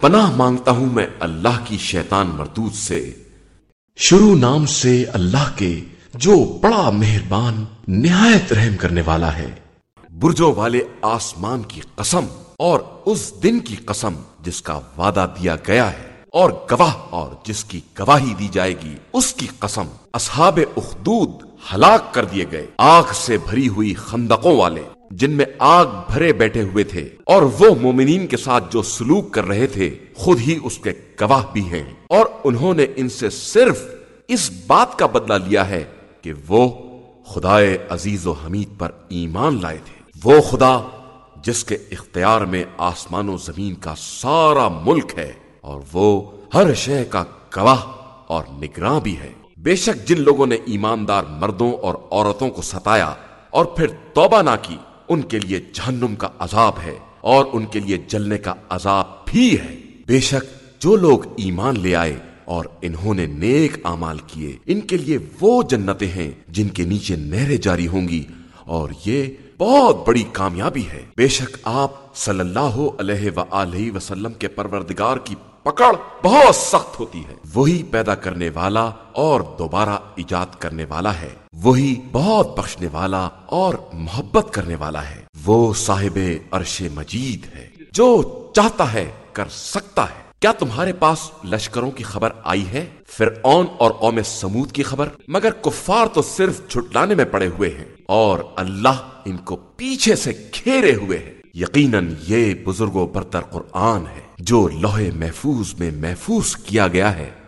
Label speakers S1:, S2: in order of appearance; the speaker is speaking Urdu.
S1: پناہ مانگتا ہوں میں اللہ کی شیطان مردود سے۔ شروع نام سے اللہ کے جو بڑا مہربان، نہایت رحم کرنے والا ہے۔ برجوں والے آسمان کی قسم اور اس دن کی قسم جس کا وعدہ دیا گیا ہے اور گواہ اور جس کی گواہی دی جائے گی، اس کی قسم اصحاب اخدود ہلاک کر دیے گئے، آگ سے بھری ہوئی خندقوں والے۔ جن میں آگ بھرے بیٹھے ہوئے تھے اور وہ مومنین کے ساتھ جو سلوک کر رہے تھے، خود ہی اس کے گواہ بھی ہیں۔ اور انہوں نے ان سے صرف اس بات کا بدلہ لیا ہے کہ وہ خدائے عزیز و حمید پر ایمان لائے تھے۔ وہ خدا جس کے اختیار میں آسمان و زمین کا سارا ملک ہے اور وہ ہر شے کا گواہ اور نگراں بھی ہے۔ بے شک جن لوگوں نے ایماندار مردوں اور عورتوں کو ستایا اور پھر توبہ نہ کی ان کے لیے جہنم کا عذاب ہے اور ان کے لیے جلنے کا عذاب بھی ہے۔ بے شک جو لوگ ایمان لے آئے اور انہوں نے نیک اعمال کیے، ان کے لیے وہ جنتیں ہیں جن کے نیچے نہریں جاری ہوں گی اور یہ بہت بڑی کامیابی ہے۔ بے شک آپ صلی اللہ علیہ وآلہ وسلم کے پروردگار کی پکڑ بہت سخت ہوتی ہے۔ وہی پیدا کرنے والا اور دوبارہ ایجاد کرنے والا ہے۔ وہی بہت بخشنے والا اور محبت کرنے والا ہے۔ وہ صاحب عرش مجید ہے جو چاہتا ہے کر سکتا ہے۔ کیا تمہارے پاس لشکروں کی خبر آئی ہے؟ پھر اون اور قوم سمود کی خبر؟ مگر کفار تو صرف چھٹلانے میں پڑے ہوئے ہیں اور اللہ ان کو پیچھے سے کھیرے ہوئے ہیں۔ یقیناً یہ بزرگ و برتر قرآن ہے جو لوہے محفوظ میں محفوظ کیا گیا ہے۔